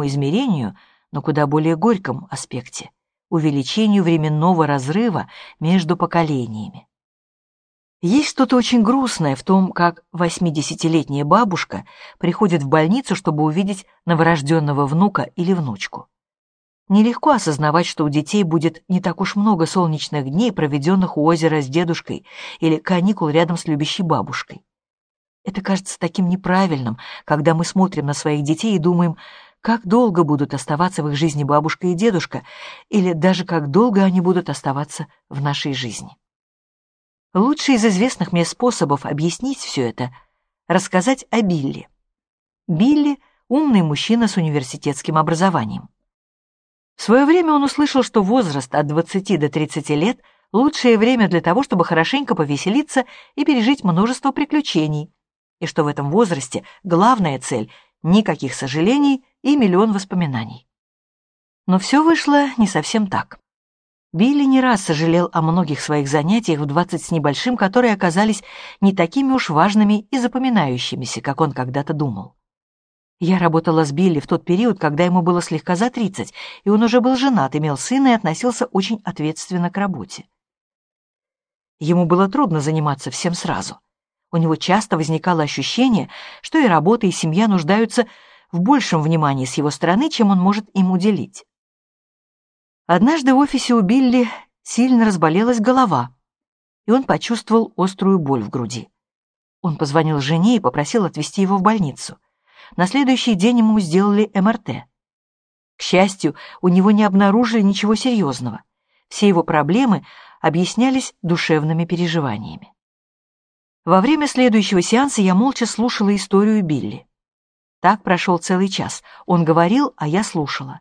измерению, но куда более горьком аспекте — увеличению временного разрыва между поколениями. Есть что-то очень грустное в том, как 80-летняя бабушка приходит в больницу, чтобы увидеть новорожденного внука или внучку. Нелегко осознавать, что у детей будет не так уж много солнечных дней, проведенных у озера с дедушкой или каникул рядом с любящей бабушкой. Это кажется таким неправильным, когда мы смотрим на своих детей и думаем, как долго будут оставаться в их жизни бабушка и дедушка, или даже как долго они будут оставаться в нашей жизни. Лучший из известных мне способов объяснить все это — рассказать о Билли. Билли — умный мужчина с университетским образованием. В свое время он услышал, что возраст от 20 до 30 лет — лучшее время для того, чтобы хорошенько повеселиться и пережить множество приключений, и что в этом возрасте главная цель — никаких сожалений и миллион воспоминаний. Но все вышло не совсем так. Билли не раз сожалел о многих своих занятиях в двадцать с небольшим, которые оказались не такими уж важными и запоминающимися, как он когда-то думал. Я работала с Билли в тот период, когда ему было слегка за тридцать, и он уже был женат, имел сына и относился очень ответственно к работе. Ему было трудно заниматься всем сразу. У него часто возникало ощущение, что и работа, и семья нуждаются в большем внимании с его стороны, чем он может им уделить. Однажды в офисе у Билли сильно разболелась голова, и он почувствовал острую боль в груди. Он позвонил жене и попросил отвезти его в больницу. На следующий день ему сделали МРТ. К счастью, у него не обнаружили ничего серьезного. Все его проблемы объяснялись душевными переживаниями. Во время следующего сеанса я молча слушала историю Билли. Так прошел целый час. Он говорил, а я слушала.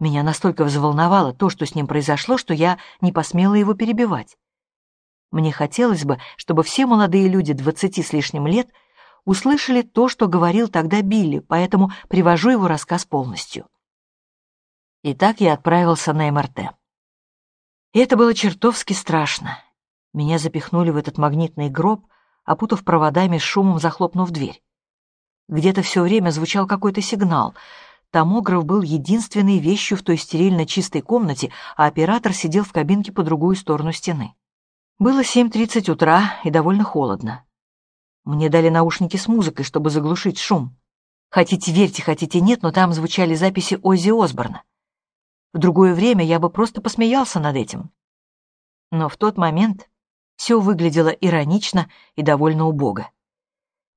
Меня настолько взволновало то, что с ним произошло, что я не посмела его перебивать. Мне хотелось бы, чтобы все молодые люди двадцати с лишним лет — услышали то, что говорил тогда Билли, поэтому привожу его рассказ полностью. Итак, я отправился на МРТ. Это было чертовски страшно. Меня запихнули в этот магнитный гроб, опутав проводами с шумом захлопнув дверь. Где-то все время звучал какой-то сигнал. Томограф был единственной вещью в той стерильно чистой комнате, а оператор сидел в кабинке по другую сторону стены. Было 7.30 утра и довольно холодно. Мне дали наушники с музыкой, чтобы заглушить шум. Хотите верьте, хотите нет, но там звучали записи Оззи Осборна. В другое время я бы просто посмеялся над этим. Но в тот момент все выглядело иронично и довольно убого.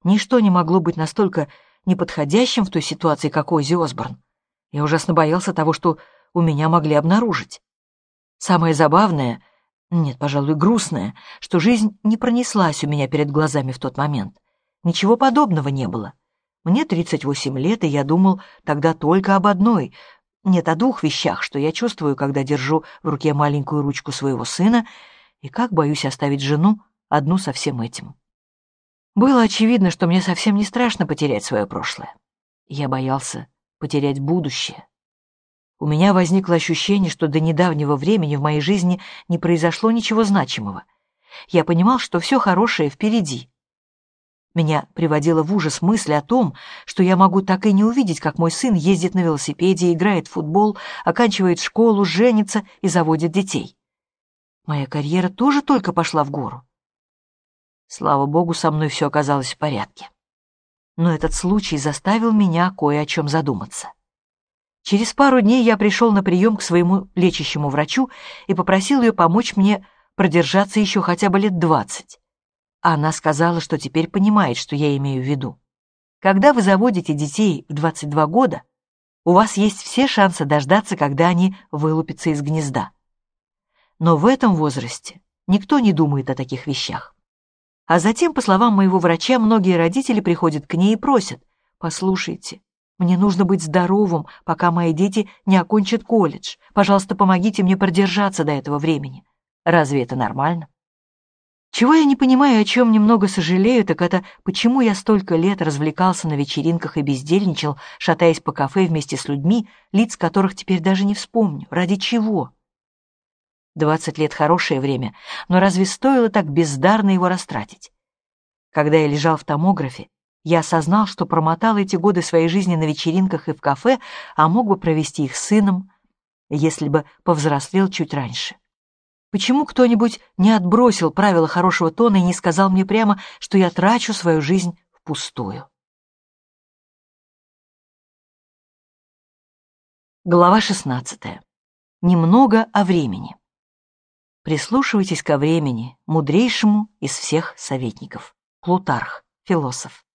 Ничто не могло быть настолько неподходящим в той ситуации, как Оззи Осборн. Я ужасно боялся того, что у меня могли обнаружить. Самое забавное — нет, пожалуй, грустное, что жизнь не пронеслась у меня перед глазами в тот момент. Ничего подобного не было. Мне 38 лет, и я думал тогда только об одной, нет, о двух вещах, что я чувствую, когда держу в руке маленькую ручку своего сына, и как боюсь оставить жену одну со всем этим. Было очевидно, что мне совсем не страшно потерять свое прошлое. Я боялся потерять будущее. У меня возникло ощущение, что до недавнего времени в моей жизни не произошло ничего значимого. Я понимал, что все хорошее впереди. Меня приводила в ужас мысль о том, что я могу так и не увидеть, как мой сын ездит на велосипеде, играет в футбол, оканчивает школу, женится и заводит детей. Моя карьера тоже только пошла в гору. Слава богу, со мной все оказалось в порядке. Но этот случай заставил меня кое о чем задуматься. Через пару дней я пришел на прием к своему лечащему врачу и попросил ее помочь мне продержаться еще хотя бы лет двадцать. Она сказала, что теперь понимает, что я имею в виду. Когда вы заводите детей в 22 года, у вас есть все шансы дождаться, когда они вылупятся из гнезда. Но в этом возрасте никто не думает о таких вещах. А затем, по словам моего врача, многие родители приходят к ней и просят, «Послушайте, мне нужно быть здоровым, пока мои дети не окончат колледж. Пожалуйста, помогите мне продержаться до этого времени. Разве это нормально? Чего я не понимаю, о чем немного сожалею, так это почему я столько лет развлекался на вечеринках и бездельничал, шатаясь по кафе вместе с людьми, лиц которых теперь даже не вспомню. Ради чего? Двадцать лет — хорошее время, но разве стоило так бездарно его растратить? Когда я лежал в томографе, я осознал, что промотал эти годы своей жизни на вечеринках и в кафе, а мог бы провести их с сыном, если бы повзрослел чуть раньше. Почему кто-нибудь не отбросил правила хорошего тона и не сказал мне прямо, что я трачу свою жизнь впустую? Глава 16. Немного о времени. Прислушивайтесь ко времени, мудрейшему из всех советников. Плутарх, философ.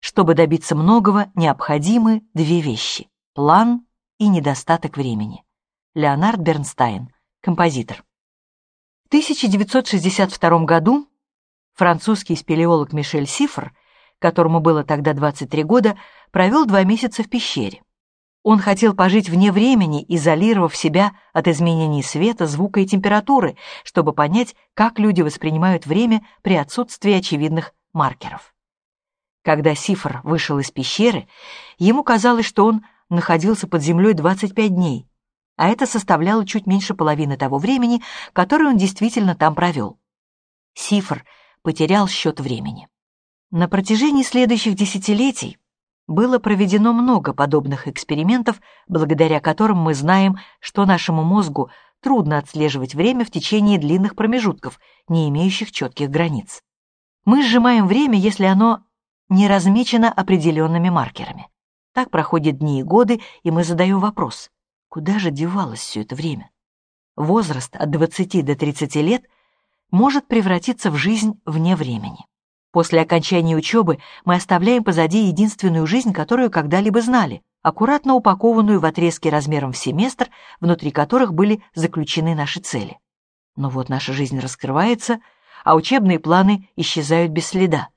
Чтобы добиться многого, необходимы две вещи – план и недостаток времени. Леонард Бернстайн, композитор. В 1962 году французский спелеолог Мишель Сифр, которому было тогда 23 года, провел два месяца в пещере. Он хотел пожить вне времени, изолировав себя от изменений света, звука и температуры, чтобы понять, как люди воспринимают время при отсутствии очевидных маркеров. Когда Сифр вышел из пещеры, ему казалось, что он находился под землей 25 дней, а это составляло чуть меньше половины того времени, которое он действительно там провел. Сифр потерял счет времени. На протяжении следующих десятилетий было проведено много подобных экспериментов, благодаря которым мы знаем, что нашему мозгу трудно отслеживать время в течение длинных промежутков, не имеющих четких границ. Мы сжимаем время, если оно не размечено определенными маркерами. Так проходят дни и годы, и мы задаем вопрос, Куда же девалось все это время? Возраст от 20 до 30 лет может превратиться в жизнь вне времени. После окончания учебы мы оставляем позади единственную жизнь, которую когда-либо знали, аккуратно упакованную в отрезки размером в семестр, внутри которых были заключены наши цели. Но вот наша жизнь раскрывается, а учебные планы исчезают без следа.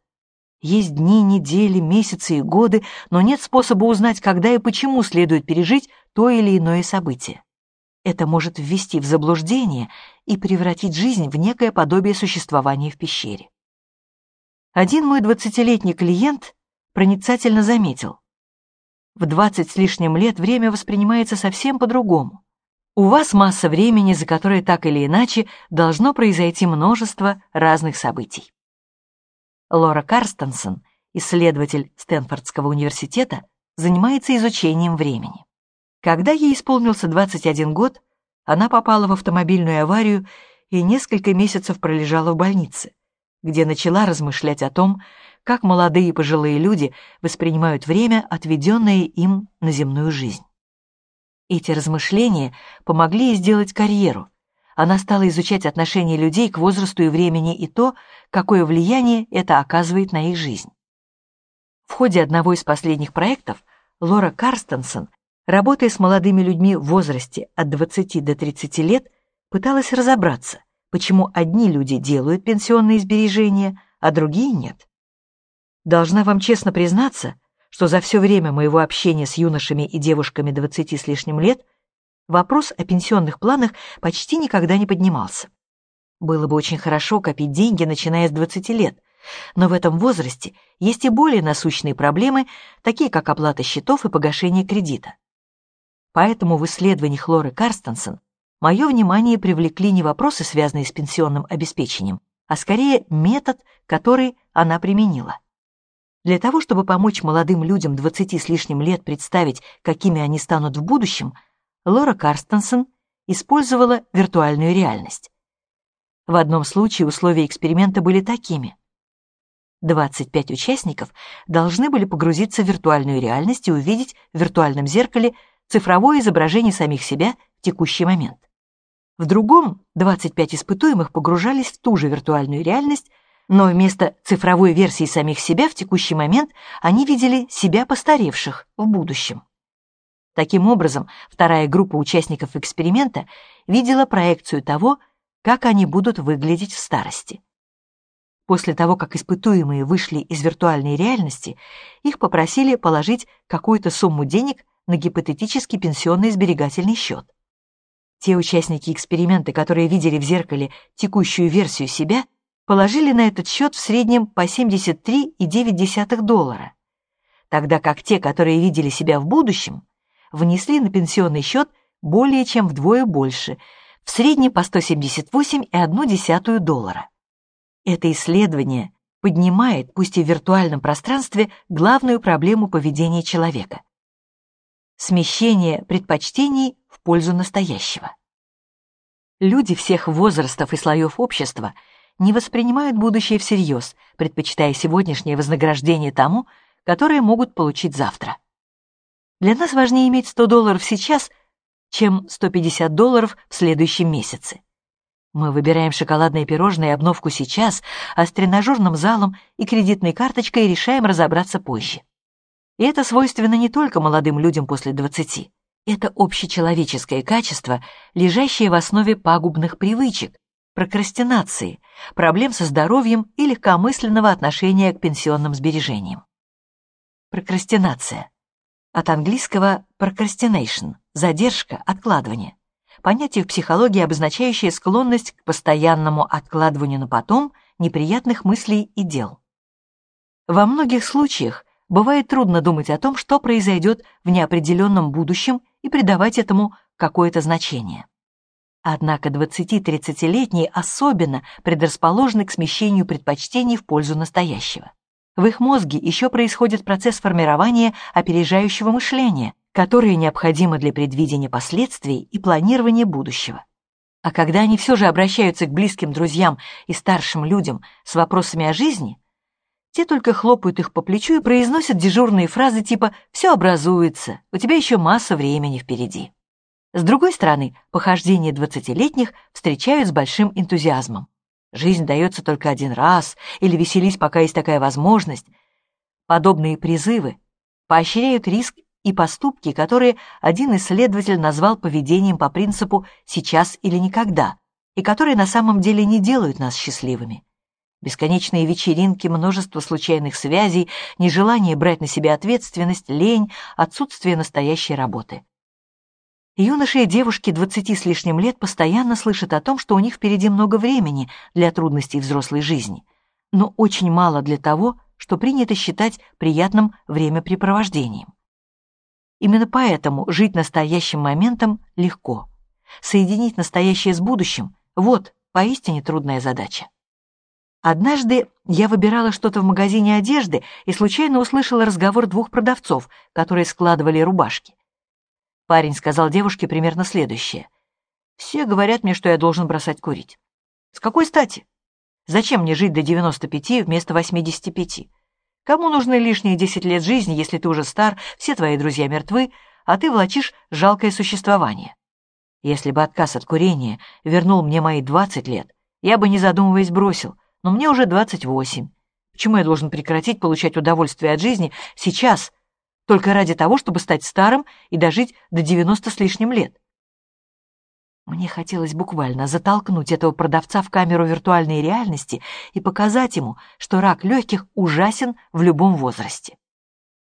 Есть дни, недели, месяцы и годы, но нет способа узнать, когда и почему следует пережить то или иное событие. Это может ввести в заблуждение и превратить жизнь в некое подобие существования в пещере. Один мой двадцатилетний клиент проницательно заметил. В двадцать с лишним лет время воспринимается совсем по-другому. У вас масса времени, за которое так или иначе должно произойти множество разных событий. Лора Карстенсон, исследователь Стэнфордского университета, занимается изучением времени. Когда ей исполнился 21 год, она попала в автомобильную аварию и несколько месяцев пролежала в больнице, где начала размышлять о том, как молодые и пожилые люди воспринимают время, отведенное им на земную жизнь. Эти размышления помогли ей сделать карьеру, она стала изучать отношение людей к возрасту и времени и то, какое влияние это оказывает на их жизнь. В ходе одного из последних проектов Лора Карстенсон, работая с молодыми людьми в возрасте от 20 до 30 лет, пыталась разобраться, почему одни люди делают пенсионные сбережения, а другие нет. Должна вам честно признаться, что за все время моего общения с юношами и девушками 20 с лишним лет вопрос о пенсионных планах почти никогда не поднимался. Было бы очень хорошо копить деньги, начиная с 20 лет, но в этом возрасте есть и более насущные проблемы, такие как оплата счетов и погашение кредита. Поэтому в исследовании Лоры Карстенсен мое внимание привлекли не вопросы, связанные с пенсионным обеспечением, а скорее метод, который она применила. Для того, чтобы помочь молодым людям 20 с лишним лет представить, какими они станут в будущем – Лора Карстенсон использовала виртуальную реальность. В одном случае условия эксперимента были такими. 25 участников должны были погрузиться в виртуальную реальность и увидеть в виртуальном зеркале цифровое изображение самих себя в текущий момент. В другом 25 испытуемых погружались в ту же виртуальную реальность, но вместо цифровой версии самих себя в текущий момент они видели себя постаревших в будущем. Таким образом, вторая группа участников эксперимента видела проекцию того, как они будут выглядеть в старости. После того, как испытуемые вышли из виртуальной реальности, их попросили положить какую-то сумму денег на гипотетический пенсионный сберегательный счет. Те участники эксперимента, которые видели в зеркале текущую версию себя, положили на этот счет в среднем по 73,9 доллара, тогда как те, которые видели себя в будущем, внесли на пенсионный счет более чем вдвое больше, в среднем по 178,1 доллара. Это исследование поднимает, пусть и в виртуальном пространстве, главную проблему поведения человека — смещение предпочтений в пользу настоящего. Люди всех возрастов и слоев общества не воспринимают будущее всерьез, предпочитая сегодняшнее вознаграждение тому, которое могут получить завтра. Для нас важнее иметь 100 долларов сейчас, чем 150 долларов в следующем месяце. Мы выбираем шоколадное пирожное и обновку сейчас, а с тренажерным залом и кредитной карточкой решаем разобраться позже. И это свойственно не только молодым людям после 20. Это общечеловеческое качество, лежащее в основе пагубных привычек, прокрастинации, проблем со здоровьем и легкомысленного отношения к пенсионным сбережениям. Прокрастинация. От английского procrastination – задержка, откладывание понятие в психологии, обозначающее склонность к постоянному откладыванию на потом неприятных мыслей и дел. Во многих случаях бывает трудно думать о том, что произойдет в неопределенном будущем и придавать этому какое-то значение. Однако 20-30-летние особенно предрасположены к смещению предпочтений в пользу настоящего. В их мозге еще происходит процесс формирования опережающего мышления, которые необходимы для предвидения последствий и планирования будущего. А когда они все же обращаются к близким друзьям и старшим людям с вопросами о жизни, те только хлопают их по плечу и произносят дежурные фразы типа «все образуется, у тебя еще масса времени впереди». С другой стороны, похождения двадцатилетних встречают с большим энтузиазмом. Жизнь дается только один раз, или веселись, пока есть такая возможность. Подобные призывы поощряют риск и поступки, которые один исследователь назвал поведением по принципу «сейчас или никогда», и которые на самом деле не делают нас счастливыми. Бесконечные вечеринки, множество случайных связей, нежелание брать на себя ответственность, лень, отсутствие настоящей работы. Юноши и девушки 20 с лишним лет постоянно слышат о том, что у них впереди много времени для трудностей взрослой жизни, но очень мало для того, что принято считать приятным времяпрепровождением. Именно поэтому жить настоящим моментом легко. Соединить настоящее с будущим — вот поистине трудная задача. Однажды я выбирала что-то в магазине одежды и случайно услышала разговор двух продавцов, которые складывали рубашки. Парень сказал девушке примерно следующее. «Все говорят мне, что я должен бросать курить. С какой стати? Зачем мне жить до 95 вместо 85? Кому нужны лишние десять лет жизни, если ты уже стар, все твои друзья мертвы, а ты влачишь жалкое существование? Если бы отказ от курения вернул мне мои двадцать лет, я бы, не задумываясь, бросил, но мне уже двадцать восемь. Почему я должен прекратить получать удовольствие от жизни сейчас, только ради того, чтобы стать старым и дожить до девяносто с лишним лет? Мне хотелось буквально затолкнуть этого продавца в камеру виртуальной реальности и показать ему, что рак легких ужасен в любом возрасте.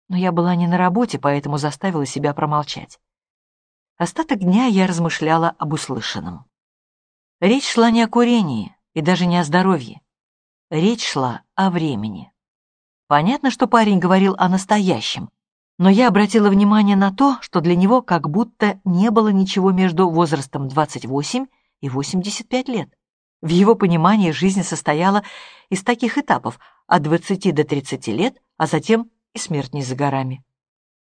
Но я была не на работе, поэтому заставила себя промолчать. Остаток дня я размышляла об услышанном. Речь шла не о курении и даже не о здоровье. Речь шла о времени. Понятно, что парень говорил о настоящем, но я обратила внимание на то, что для него как будто не было ничего между возрастом 28 и 85 лет. В его понимании жизнь состояла из таких этапов от 20 до 30 лет, а затем и смерть не за горами.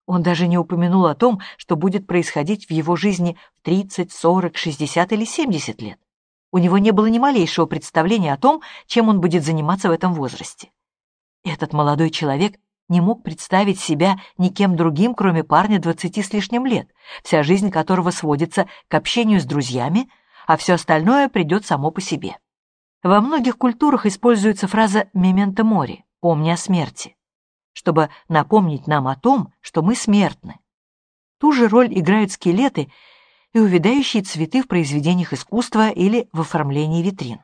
Он даже не упомянул о том, что будет происходить в его жизни в 30, 40, 60 или 70 лет. У него не было ни малейшего представления о том, чем он будет заниматься в этом возрасте. Этот молодой человек не мог представить себя никем другим, кроме парня двадцати с лишним лет, вся жизнь которого сводится к общению с друзьями, а все остальное придет само по себе. Во многих культурах используется фраза «мементо мори» — «помни о смерти», чтобы напомнить нам о том, что мы смертны. Ту же роль играют скелеты и увядающие цветы в произведениях искусства или в оформлении витрин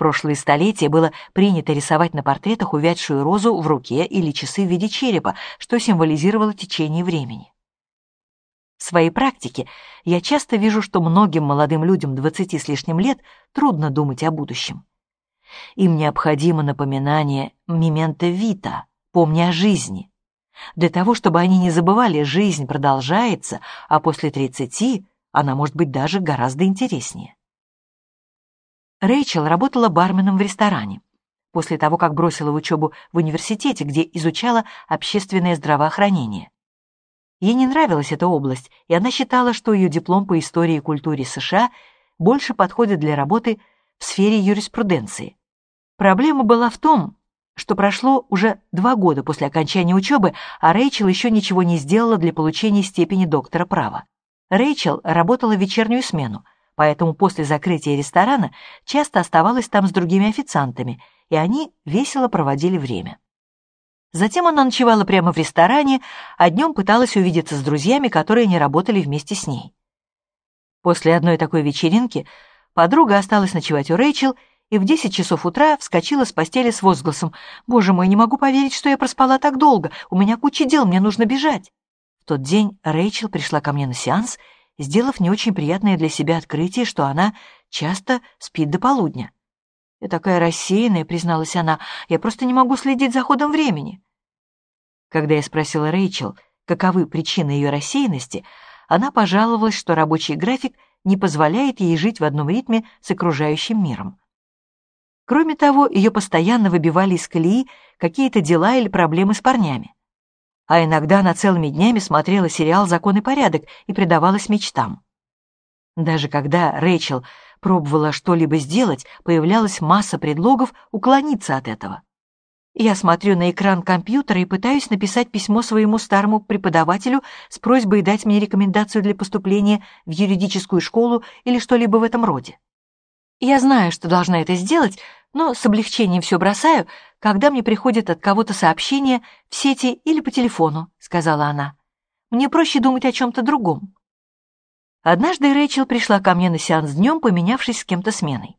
прошлые столетия было принято рисовать на портретах увядшую розу в руке или часы в виде черепа, что символизировало течение времени. В своей практике я часто вижу, что многим молодым людям 20 с лишним лет трудно думать о будущем. Им необходимо напоминание «мемента вита», «помни о жизни». Для того, чтобы они не забывали, жизнь продолжается, а после 30 она может быть даже гораздо интереснее. Рэйчел работала барменом в ресторане. после того, как бросила учебу в университете, где изучала общественное здравоохранение. Ей не нравилась эта область, и она считала, что ее диплом по истории и культуре США больше подходит для работы в сфере юриспруденции. Проблема была в том, что прошло уже два года после окончания учебы, а Рэйчел еще ничего не сделала для получения степени доктора права. Рэйчел работала в вечернюю смену, поэтому после закрытия ресторана часто оставалась там с другими официантами, и они весело проводили время. Затем она ночевала прямо в ресторане, а днем пыталась увидеться с друзьями, которые не работали вместе с ней. После одной такой вечеринки подруга осталась ночевать у Рэйчел и в 10 часов утра вскочила с постели с возгласом «Боже мой, не могу поверить, что я проспала так долго, у меня куча дел, мне нужно бежать». В тот день Рэйчел пришла ко мне на сеанс, сделав не очень приятное для себя открытие, что она часто спит до полудня. «Я такая рассеянная», — призналась она, — «я просто не могу следить за ходом времени». Когда я спросила Рэйчел, каковы причины ее рассеянности, она пожаловалась, что рабочий график не позволяет ей жить в одном ритме с окружающим миром. Кроме того, ее постоянно выбивали из колеи какие-то дела или проблемы с парнями. А иногда она целыми днями смотрела сериал «Закон и порядок» и предавалась мечтам. Даже когда Рэйчел пробовала что-либо сделать, появлялась масса предлогов уклониться от этого. Я смотрю на экран компьютера и пытаюсь написать письмо своему старому преподавателю с просьбой дать мне рекомендацию для поступления в юридическую школу или что-либо в этом роде. Я знаю, что должна это сделать, но с облегчением все бросаю, когда мне приходит от кого-то сообщение в сети или по телефону», — сказала она. «Мне проще думать о чем-то другом». Однажды Рэйчел пришла ко мне на сеанс днем, поменявшись с кем-то сменой.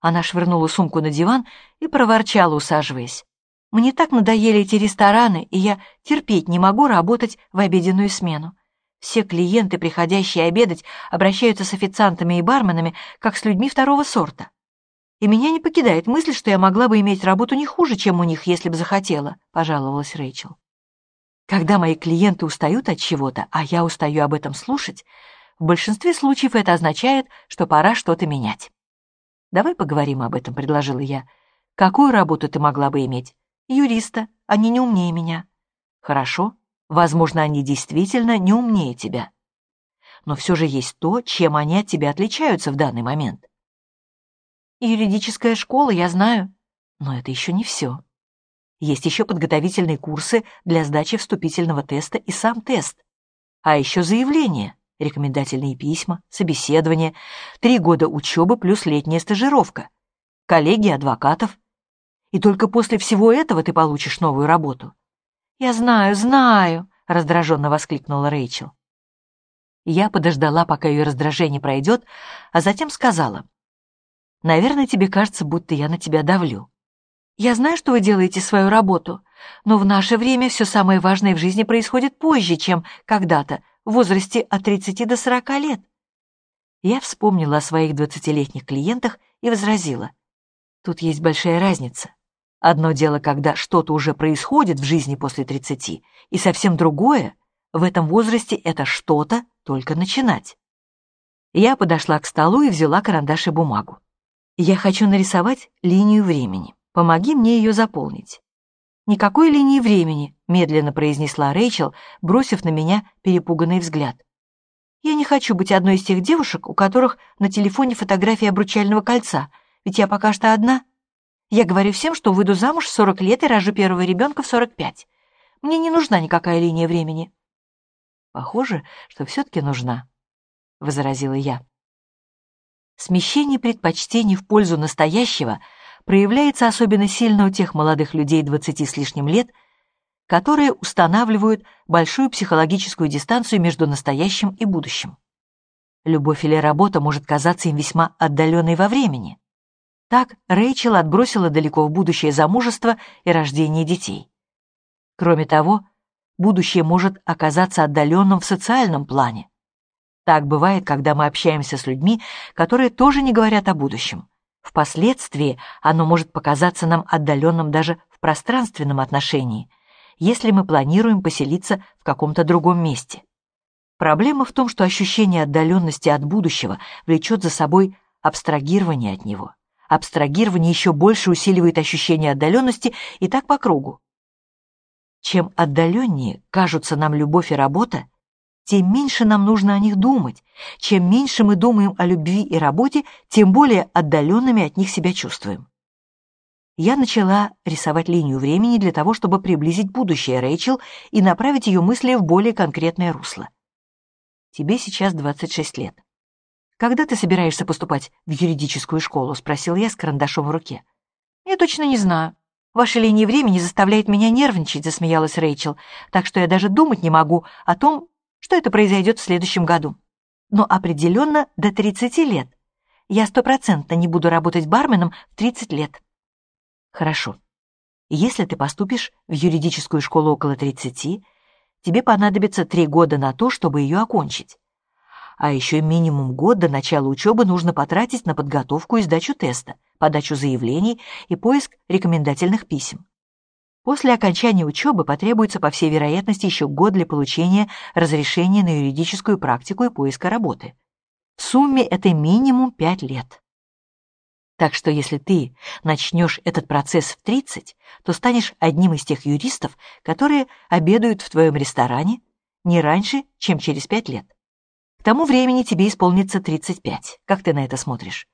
Она швырнула сумку на диван и проворчала, усаживаясь. «Мне так надоели эти рестораны, и я терпеть не могу работать в обеденную смену. Все клиенты, приходящие обедать, обращаются с официантами и барменами, как с людьми второго сорта. И меня не покидает мысль, что я могла бы иметь работу не хуже, чем у них, если бы захотела», — пожаловалась Рэйчел. «Когда мои клиенты устают от чего-то, а я устаю об этом слушать, в большинстве случаев это означает, что пора что-то менять. «Давай поговорим об этом», — предложила я. «Какую работу ты могла бы иметь?» «Юриста. Они не умнее меня». «Хорошо. Возможно, они действительно не умнее тебя. Но все же есть то, чем они от тебя отличаются в данный момент». «Юридическая школа, я знаю. Но это еще не все. Есть еще подготовительные курсы для сдачи вступительного теста и сам тест. А еще заявление рекомендательные письма, собеседование, три года учебы плюс летняя стажировка, коллеги адвокатов. И только после всего этого ты получишь новую работу. «Я знаю, знаю!» — раздраженно воскликнула Рэйчел. Я подождала, пока ее раздражение пройдет, а затем сказала. «Наверное, тебе кажется, будто я на тебя давлю. Я знаю, что вы делаете свою работу, но в наше время все самое важное в жизни происходит позже, чем когда-то, в возрасте от 30 до 40 лет. Я вспомнила о своих двадцатилетних клиентах и возразила. Тут есть большая разница. Одно дело, когда что-то уже происходит в жизни после 30, и совсем другое — в этом возрасте это что-то только начинать. Я подошла к столу и взяла карандаш и бумагу. Я хочу нарисовать линию времени. Помоги мне ее заполнить. «Никакой линии времени», — медленно произнесла Рэйчел, бросив на меня перепуганный взгляд. «Я не хочу быть одной из тех девушек, у которых на телефоне фотография обручального кольца, ведь я пока что одна. Я говорю всем, что выйду замуж в 40 лет и рожу первого ребенка в 45. Мне не нужна никакая линия времени». «Похоже, что все-таки нужна», — возразила я. Смещение предпочтений в пользу настоящего — проявляется особенно сильно у тех молодых людей 20 с лишним лет, которые устанавливают большую психологическую дистанцию между настоящим и будущим. Любовь или работа может казаться им весьма отдаленной во времени. Так Рэйчел отбросила далеко в будущее замужество и рождение детей. Кроме того, будущее может оказаться отдаленным в социальном плане. Так бывает, когда мы общаемся с людьми, которые тоже не говорят о будущем. Впоследствии оно может показаться нам отдаленным даже в пространственном отношении, если мы планируем поселиться в каком-то другом месте. Проблема в том, что ощущение отдаленности от будущего влечет за собой абстрагирование от него, Абстрагирование еще больше усиливает ощущение отдаленности и так по кругу. Чем отдаленнее кажутся нам любовь и работа, тем меньше нам нужно о них думать. Чем меньше мы думаем о любви и работе, тем более отдаленными от них себя чувствуем. Я начала рисовать линию времени для того, чтобы приблизить будущее Рэйчел и направить ее мысли в более конкретное русло. Тебе сейчас 26 лет. «Когда ты собираешься поступать в юридическую школу?» — спросил я с карандашом в руке. «Я точно не знаю. Ваша линия времени заставляет меня нервничать», — засмеялась Рэйчел, «так что я даже думать не могу о том, что это произойдет в следующем году. Но определенно до 30 лет. Я стопроцентно не буду работать барменом в 30 лет». «Хорошо. Если ты поступишь в юридическую школу около 30, тебе понадобится три года на то, чтобы ее окончить а еще минимум год до начала учебы нужно потратить на подготовку и сдачу теста, подачу заявлений и поиск рекомендательных писем. После окончания учебы потребуется, по всей вероятности, еще год для получения разрешения на юридическую практику и поиска работы. В сумме это минимум 5 лет. Так что если ты начнешь этот процесс в 30, то станешь одним из тех юристов, которые обедают в твоем ресторане не раньше, чем через 5 лет тому времени тебе исполнится 35. Как ты на это смотришь?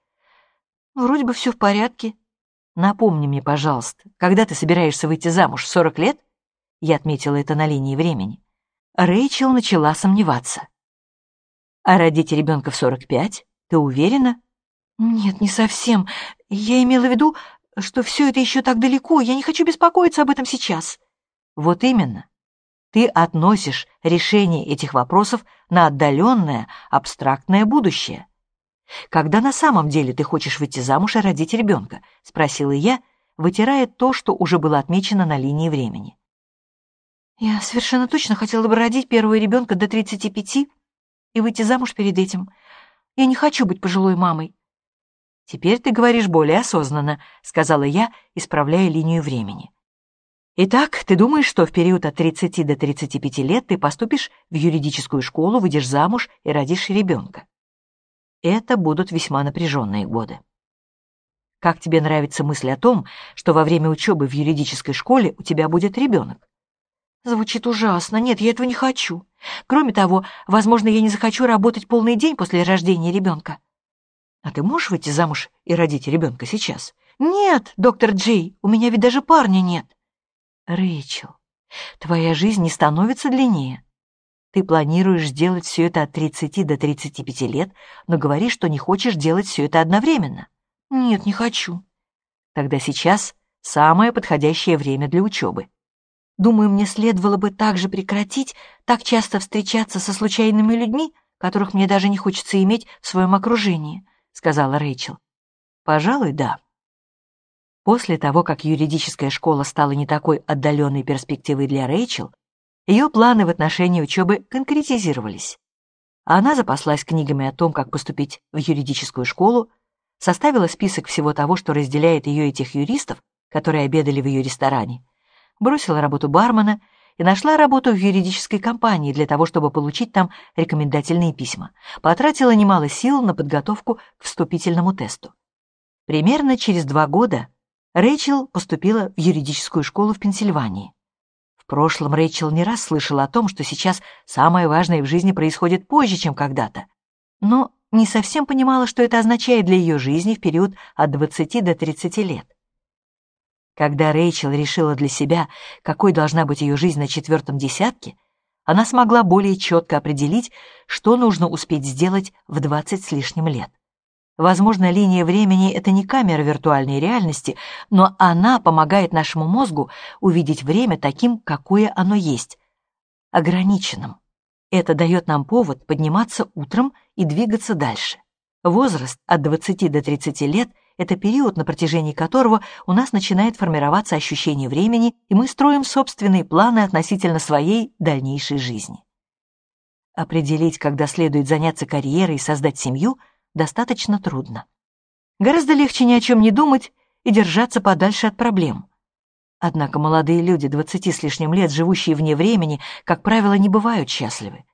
Вроде бы все в порядке. Напомни мне, пожалуйста, когда ты собираешься выйти замуж, 40 лет? Я отметила это на линии времени. Рэйчел начала сомневаться. А родить ребенка в 45? Ты уверена? Нет, не совсем. Я имела в виду, что все это еще так далеко, я не хочу беспокоиться об этом сейчас. Вот именно ты относишь решение этих вопросов на отдаленное, абстрактное будущее. «Когда на самом деле ты хочешь выйти замуж и родить ребенка?» — спросила я, вытирая то, что уже было отмечено на линии времени. «Я совершенно точно хотела бы родить первого ребенка до 35 и выйти замуж перед этим. Я не хочу быть пожилой мамой». «Теперь ты говоришь более осознанно», — сказала я, исправляя линию времени. Итак, ты думаешь, что в период от 30 до 35 лет ты поступишь в юридическую школу, выйдешь замуж и родишь ребенка. Это будут весьма напряженные годы. Как тебе нравится мысль о том, что во время учебы в юридической школе у тебя будет ребенок? Звучит ужасно. Нет, я этого не хочу. Кроме того, возможно, я не захочу работать полный день после рождения ребенка. А ты можешь выйти замуж и родить ребенка сейчас? Нет, доктор Джей, у меня ведь даже парня нет. Рэйчел, твоя жизнь не становится длиннее. Ты планируешь сделать все это от 30 до 35 лет, но говоришь, что не хочешь делать все это одновременно. Нет, не хочу. Тогда сейчас самое подходящее время для учебы. Думаю, мне следовало бы также прекратить так часто встречаться со случайными людьми, которых мне даже не хочется иметь в своем окружении, сказала Рэйчел. Пожалуй, да. После того, как юридическая школа стала не такой отдаленной перспективой для Рэйчел, ее планы в отношении учебы конкретизировались. Она запаслась книгами о том, как поступить в юридическую школу, составила список всего того, что разделяет ее и тех юристов, которые обедали в ее ресторане, бросила работу бармена и нашла работу в юридической компании для того, чтобы получить там рекомендательные письма, потратила немало сил на подготовку к вступительному тесту. Примерно через два года Рэйчел поступила в юридическую школу в Пенсильвании. В прошлом Рэйчел не раз слышала о том, что сейчас самое важное в жизни происходит позже, чем когда-то, но не совсем понимала, что это означает для ее жизни в период от 20 до 30 лет. Когда Рэйчел решила для себя, какой должна быть ее жизнь на четвертом десятке, она смогла более четко определить, что нужно успеть сделать в 20 с лишним лет. Возможно, линия времени — это не камера виртуальной реальности, но она помогает нашему мозгу увидеть время таким, какое оно есть, ограниченным. Это дает нам повод подниматься утром и двигаться дальше. Возраст от 20 до 30 лет — это период, на протяжении которого у нас начинает формироваться ощущение времени, и мы строим собственные планы относительно своей дальнейшей жизни. Определить, когда следует заняться карьерой и создать семью — достаточно трудно. Гораздо легче ни о чем не думать и держаться подальше от проблем. Однако молодые люди, двадцати с лишним лет, живущие вне времени, как правило, не бывают счастливы.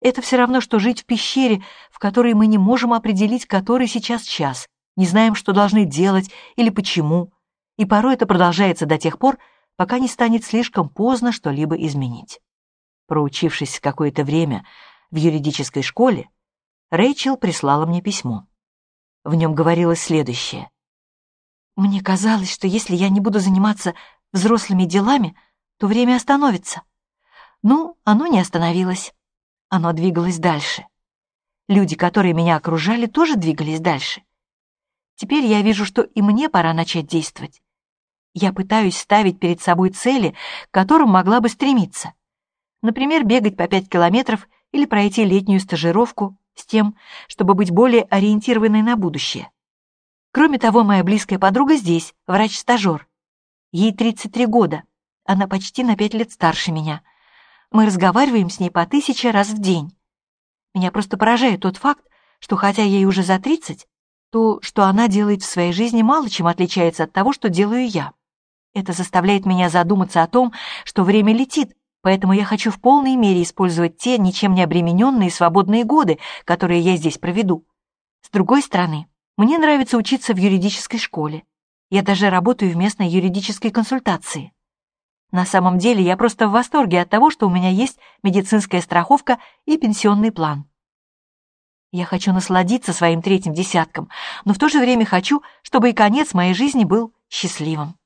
Это все равно, что жить в пещере, в которой мы не можем определить, который сейчас час, не знаем, что должны делать или почему, и порой это продолжается до тех пор, пока не станет слишком поздно что-либо изменить. Проучившись какое-то время в юридической школе, Рэйчел прислала мне письмо. В нем говорилось следующее. «Мне казалось, что если я не буду заниматься взрослыми делами, то время остановится. Ну, оно не остановилось. Оно двигалось дальше. Люди, которые меня окружали, тоже двигались дальше. Теперь я вижу, что и мне пора начать действовать. Я пытаюсь ставить перед собой цели, к которым могла бы стремиться. Например, бегать по 5 километров или пройти летнюю стажировку с тем, чтобы быть более ориентированной на будущее. Кроме того, моя близкая подруга здесь, врач-стажер. Ей 33 года. Она почти на 5 лет старше меня. Мы разговариваем с ней по тысяче раз в день. Меня просто поражает тот факт, что хотя ей уже за 30, то, что она делает в своей жизни, мало чем отличается от того, что делаю я. Это заставляет меня задуматься о том, что время летит, поэтому я хочу в полной мере использовать те ничем не обремененные свободные годы, которые я здесь проведу. С другой стороны, мне нравится учиться в юридической школе. Я даже работаю в местной юридической консультации. На самом деле я просто в восторге от того, что у меня есть медицинская страховка и пенсионный план. Я хочу насладиться своим третьим десятком, но в то же время хочу, чтобы и конец моей жизни был счастливым.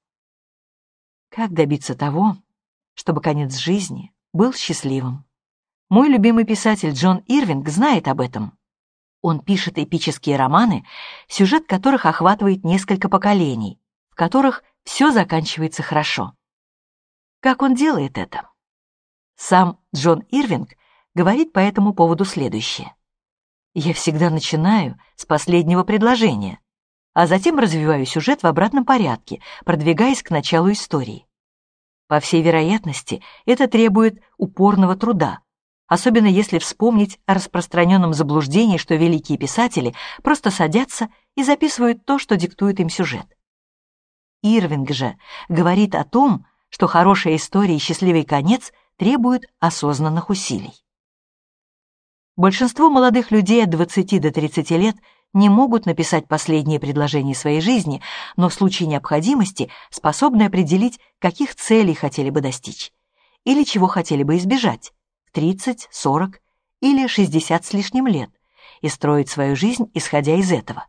Как добиться того, чтобы конец жизни был счастливым? Мой любимый писатель Джон Ирвинг знает об этом. Он пишет эпические романы, сюжет которых охватывает несколько поколений, в которых все заканчивается хорошо. Как он делает это? Сам Джон Ирвинг говорит по этому поводу следующее. «Я всегда начинаю с последнего предложения, а затем развиваю сюжет в обратном порядке, продвигаясь к началу истории. По всей вероятности, это требует упорного труда, особенно если вспомнить о распространенном заблуждении, что великие писатели просто садятся и записывают то, что диктует им сюжет. Ирвинг же говорит о том, что хорошая история и счастливый конец требуют осознанных усилий. Большинство молодых людей от 20 до 30 лет – не могут написать последние предложения своей жизни, но в случае необходимости способны определить, каких целей хотели бы достичь или чего хотели бы избежать в 30, 40 или 60 с лишним лет и строить свою жизнь, исходя из этого.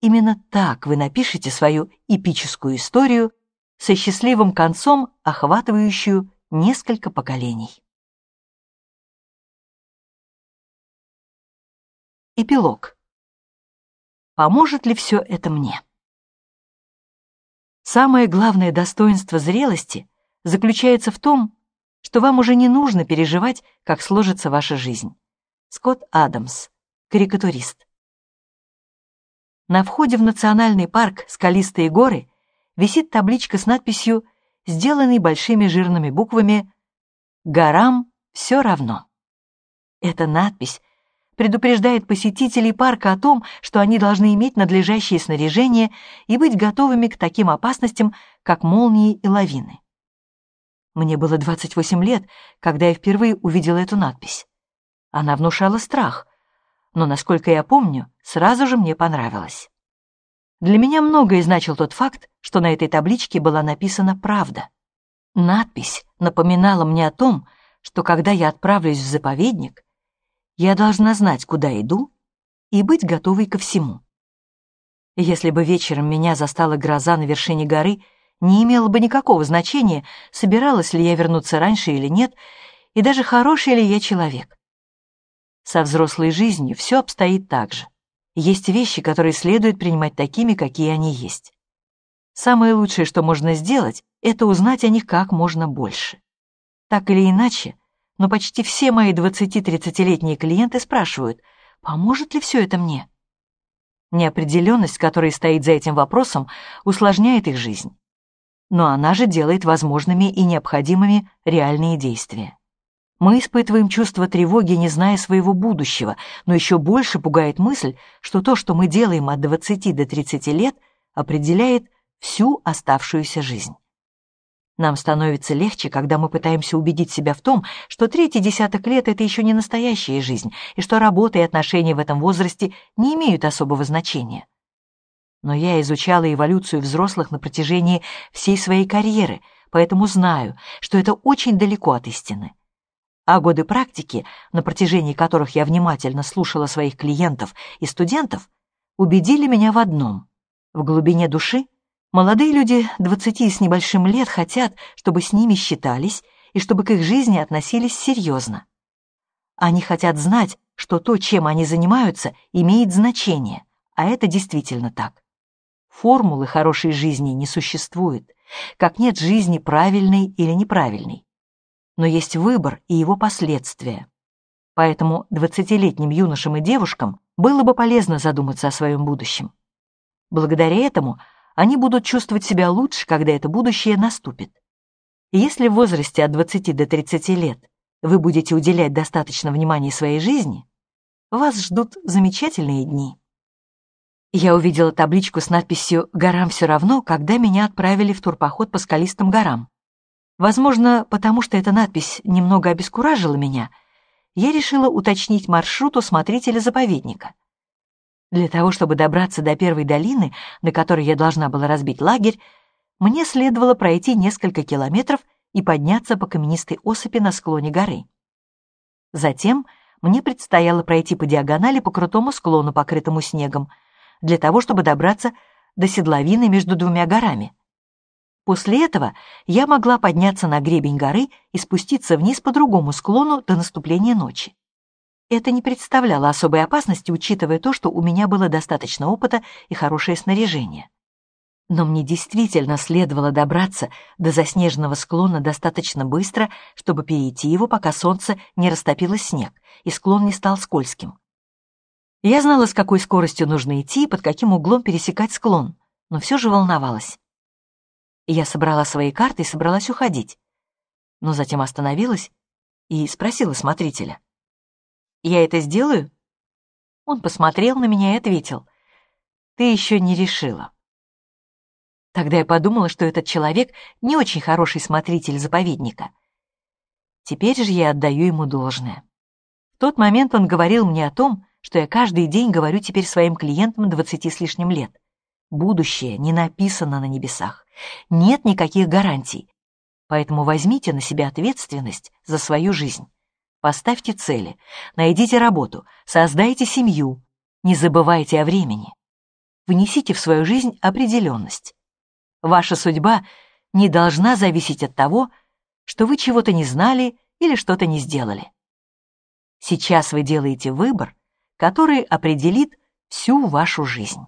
Именно так вы напишете свою эпическую историю со счастливым концом, охватывающую несколько поколений. Эпилог. Поможет ли все это мне? Самое главное достоинство зрелости заключается в том, что вам уже не нужно переживать, как сложится ваша жизнь. Скотт Адамс, карикатурист. На входе в национальный парк «Скалистые горы» висит табличка с надписью, сделанной большими жирными буквами «Горам все равно». Эта надпись предупреждает посетителей парка о том, что они должны иметь надлежащее снаряжение и быть готовыми к таким опасностям, как молнии и лавины. Мне было 28 лет, когда я впервые увидела эту надпись. Она внушала страх, но, насколько я помню, сразу же мне понравилось. Для меня многое значил тот факт, что на этой табличке была написана правда. Надпись напоминала мне о том, что когда я отправлюсь в заповедник, я должна знать, куда иду, и быть готовой ко всему. Если бы вечером меня застала гроза на вершине горы, не имело бы никакого значения, собиралась ли я вернуться раньше или нет, и даже хороший ли я человек. Со взрослой жизнью все обстоит так же. Есть вещи, которые следует принимать такими, какие они есть. Самое лучшее, что можно сделать, это узнать о них как можно больше. Так или иначе, но почти все мои 20-30-летние клиенты спрашивают, поможет ли все это мне? Неопределенность, которая стоит за этим вопросом, усложняет их жизнь. Но она же делает возможными и необходимыми реальные действия. Мы испытываем чувство тревоги, не зная своего будущего, но еще больше пугает мысль, что то, что мы делаем от 20 до 30 лет, определяет всю оставшуюся жизнь. Нам становится легче, когда мы пытаемся убедить себя в том, что третий десяток лет — это еще не настоящая жизнь, и что работа и отношения в этом возрасте не имеют особого значения. Но я изучала эволюцию взрослых на протяжении всей своей карьеры, поэтому знаю, что это очень далеко от истины. А годы практики, на протяжении которых я внимательно слушала своих клиентов и студентов, убедили меня в одном. В глубине души молодые люди 20 с небольшим лет хотят, чтобы с ними считались и чтобы к их жизни относились серьезно. Они хотят знать, что то, чем они занимаются, имеет значение, а это действительно так. Формулы хорошей жизни не существует, как нет жизни правильной или неправильной. Но есть выбор и его последствия. Поэтому двадцатилетним юношам и девушкам было бы полезно задуматься о своем будущем. Благодаря этому они будут чувствовать себя лучше, когда это будущее наступит. Если в возрасте от 20 до 30 лет вы будете уделять достаточно внимания своей жизни, вас ждут замечательные дни. Я увидела табличку с надписью «Горам все равно», когда меня отправили в турпоход по скалистым горам. Возможно, потому что эта надпись немного обескуражила меня, я решила уточнить маршрут у смотрителя заповедника. Для того, чтобы добраться до первой долины, на которой я должна была разбить лагерь, мне следовало пройти несколько километров и подняться по каменистой осыпи на склоне горы. Затем мне предстояло пройти по диагонали по крутому склону, покрытому снегом, для того, чтобы добраться до седловины между двумя горами. После этого я могла подняться на гребень горы и спуститься вниз по другому склону до наступления ночи. Это не представляло особой опасности, учитывая то, что у меня было достаточно опыта и хорошее снаряжение. Но мне действительно следовало добраться до заснеженного склона достаточно быстро, чтобы перейти его, пока солнце не растопило снег, и склон не стал скользким. Я знала, с какой скоростью нужно идти и под каким углом пересекать склон, но все же волновалась. Я собрала свои карты и собралась уходить, но затем остановилась и спросила смотрителя. «Я это сделаю?» Он посмотрел на меня и ответил. «Ты еще не решила». Тогда я подумала, что этот человек не очень хороший смотритель заповедника. Теперь же я отдаю ему должное. В тот момент он говорил мне о том, что я каждый день говорю теперь своим клиентам двадцати с лишним лет. Будущее не написано на небесах. Нет никаких гарантий. Поэтому возьмите на себя ответственность за свою жизнь. Поставьте цели, найдите работу, создайте семью. Не забывайте о времени. Внесите в свою жизнь определенность. Ваша судьба не должна зависеть от того, что вы чего-то не знали или что-то не сделали. Сейчас вы делаете выбор, который определит всю вашу жизнь.